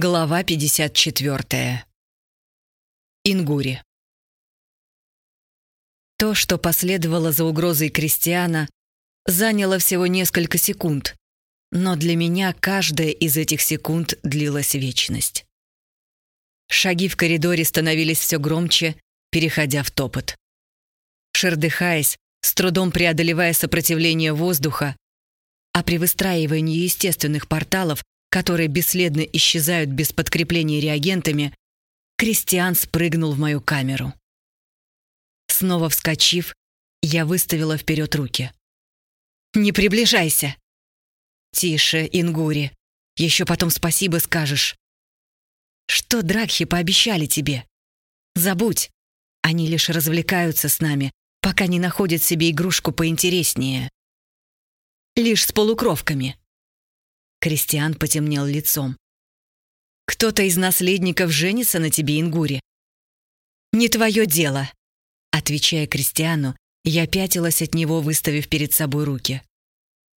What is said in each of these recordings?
Глава 54. Ингури. То, что последовало за угрозой Кристиана, заняло всего несколько секунд, но для меня каждая из этих секунд длилась вечность. Шаги в коридоре становились все громче, переходя в топот. Шердыхаясь, с трудом преодолевая сопротивление воздуха, а при выстраивании естественных порталов которые бесследно исчезают без подкрепления реагентами, Кристиан спрыгнул в мою камеру. Снова вскочив, я выставила вперед руки. «Не приближайся!» «Тише, Ингури. Еще потом спасибо скажешь». «Что Дракхи пообещали тебе?» «Забудь. Они лишь развлекаются с нами, пока не находят себе игрушку поинтереснее. Лишь с полукровками. Кристиан потемнел лицом. «Кто-то из наследников женится на тебе, Ингури?» «Не твое дело!» Отвечая Кристиану, я пятилась от него, выставив перед собой руки.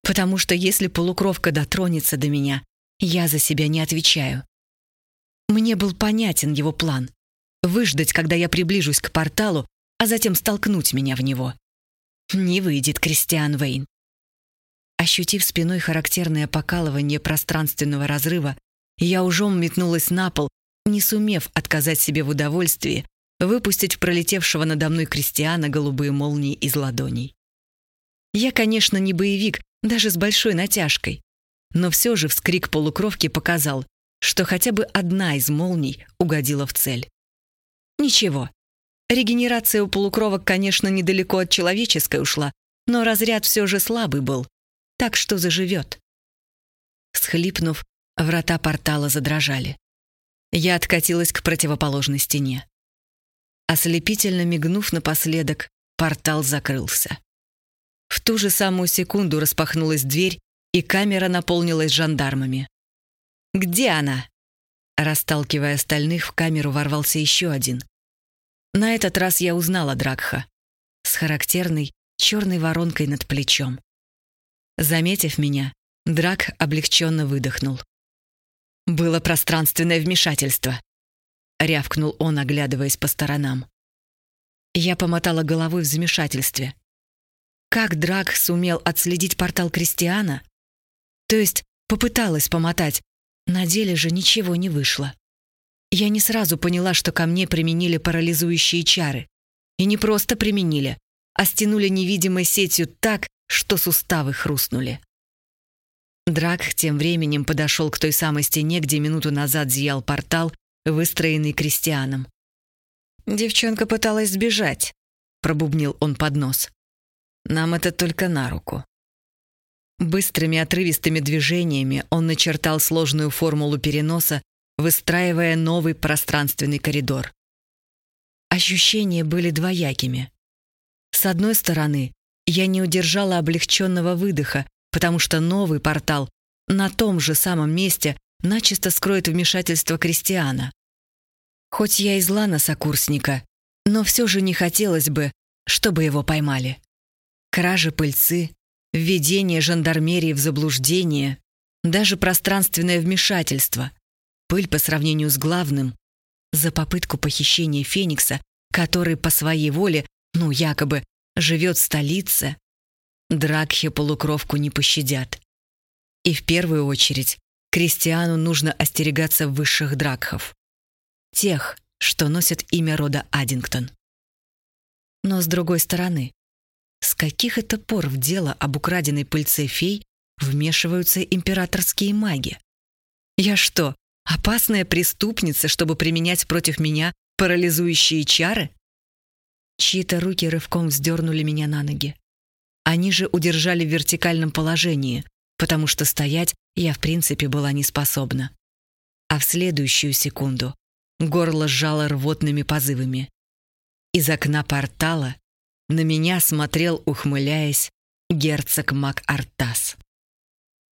«Потому что если полукровка дотронется до меня, я за себя не отвечаю». Мне был понятен его план — выждать, когда я приближусь к порталу, а затем столкнуть меня в него. Не выйдет, Кристиан Вейн. Ощутив спиной характерное покалывание пространственного разрыва, я ужом метнулась на пол, не сумев отказать себе в удовольствии выпустить пролетевшего надо мной крестьяна голубые молнии из ладоней. Я, конечно, не боевик, даже с большой натяжкой, но все же вскрик полукровки показал, что хотя бы одна из молний угодила в цель. Ничего. Регенерация у полукровок, конечно, недалеко от человеческой ушла, но разряд все же слабый был, так что заживет. Схлипнув, врата портала задрожали. Я откатилась к противоположной стене. Ослепительно мигнув напоследок, портал закрылся. В ту же самую секунду распахнулась дверь, и камера наполнилась жандармами. «Где она?» Расталкивая остальных, в камеру ворвался еще один. На этот раз я узнала Дракха с характерной черной воронкой над плечом. Заметив меня, Драк облегченно выдохнул. «Было пространственное вмешательство», — рявкнул он, оглядываясь по сторонам. Я помотала головой в замешательстве. Как Драк сумел отследить портал Кристиана? То есть попыталась помотать, на деле же ничего не вышло. Я не сразу поняла, что ко мне применили парализующие чары. И не просто применили, а стянули невидимой сетью так, что суставы хрустнули. Драк тем временем подошел к той самой стене, где минуту назад зиял портал, выстроенный крестьяном. «Девчонка пыталась сбежать», — пробубнил он под нос. «Нам это только на руку». Быстрыми отрывистыми движениями он начертал сложную формулу переноса, выстраивая новый пространственный коридор. Ощущения были двоякими. С одной стороны, я не удержала облегченного выдоха, потому что новый портал на том же самом месте начисто скроет вмешательство крестьяна. Хоть я и зла на сокурсника, но все же не хотелось бы, чтобы его поймали. Кражи пыльцы, введение жандармерии в заблуждение, даже пространственное вмешательство, пыль по сравнению с главным, за попытку похищения Феникса, который по своей воле, ну якобы, живет в столице, Дракхи полукровку не пощадят. И в первую очередь крестьяну нужно остерегаться высших дракхов. Тех, что носят имя рода Аддингтон. Но с другой стороны, с каких это пор в дело об украденной пыльце фей вмешиваются императорские маги? Я что, опасная преступница, чтобы применять против меня парализующие чары? Чьи-то руки рывком вздернули меня на ноги. Они же удержали в вертикальном положении, потому что стоять я в принципе была не способна. А в следующую секунду горло сжало рвотными позывами. Из окна портала на меня смотрел, ухмыляясь, герцог Мак Артас.